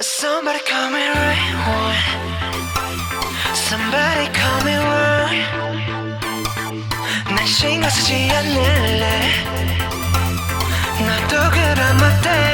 Somebody call me right one. Somebody call me wrong. 난 신경 쓰지 않을래. 나도 그런 어때?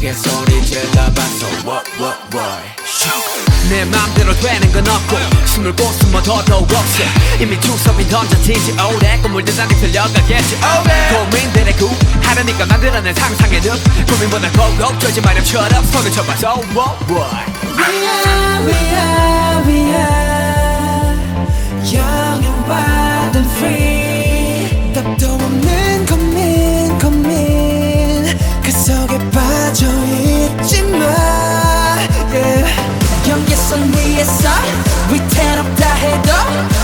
크게 소리 질러봤어 what what what 내 맘대로 되는 건 없고 숨을 곳숨어 더더욱 없어. 이미 주섭이 던져진 지 오래. 꿈물들 나게 들려가겠지 오래. 고민들의 구 하려니까 만들어낸 상상의 늪. 고민보다 고고 쫄지 마렴처럼 손을 쳐봐. So what what We are, we are, we are. Young 위에서 위태롭다 해도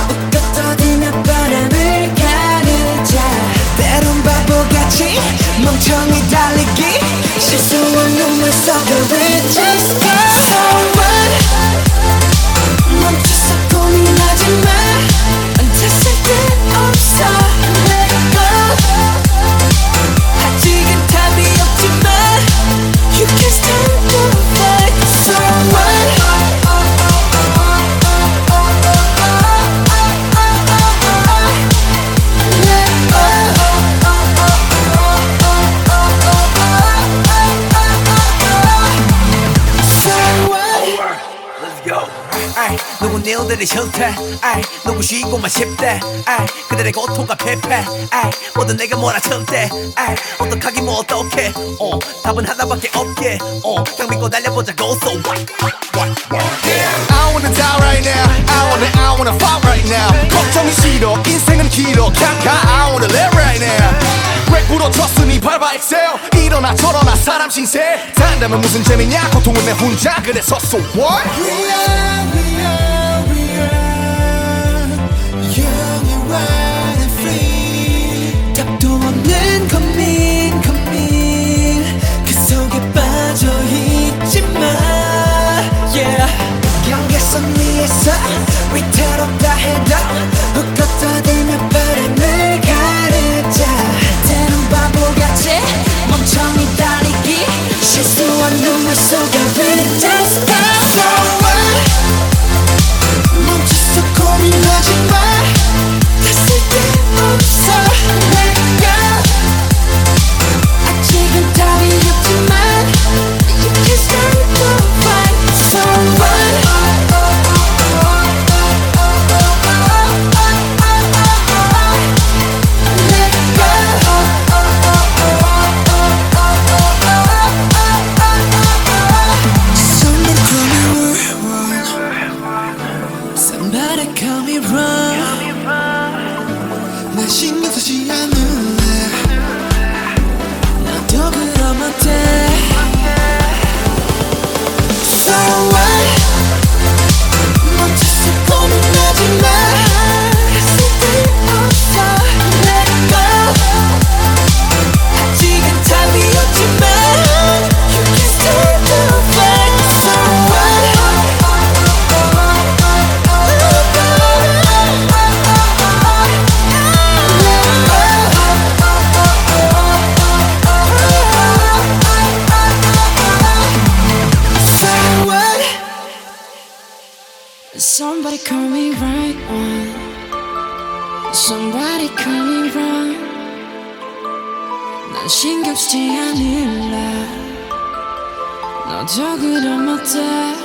웃고 떠들며 바람을 가르자. 때론 바보같이 멍청이 달리기. 실수한 눈물 속을 just 아이 누군 일들이 싫대 아이 누구 쉬고만 싶대? 아이 그들의 고통과 패패? 아이 모두 내가 몰아칠 때 아이 어떡하기 뭐 어떡해? 어 답은 하나밖에 없게. 어딱 믿고 달려보자고 So what what what yeah. I wanna die right now. I wanna I wanna fight right now. 걱정이 싫어. 인생은 길어. 가 I wanna live right now. 왜 부러졌으니? 밟아 excel 일어나 저러나 사람 신세. 산다면 무슨 재미냐? 고통은 내 혼자. 그래서 so what? We are, we are, we are Young and wild and free. 답도 없는 고민, 고민. 그 속에 빠져 있지마 Yeah. 경계선 위에서 위태롭다 해도 Somebody call me right on. Somebody call me wrong. 난 신경 쓰지 않을래. 너도 그럼 어때?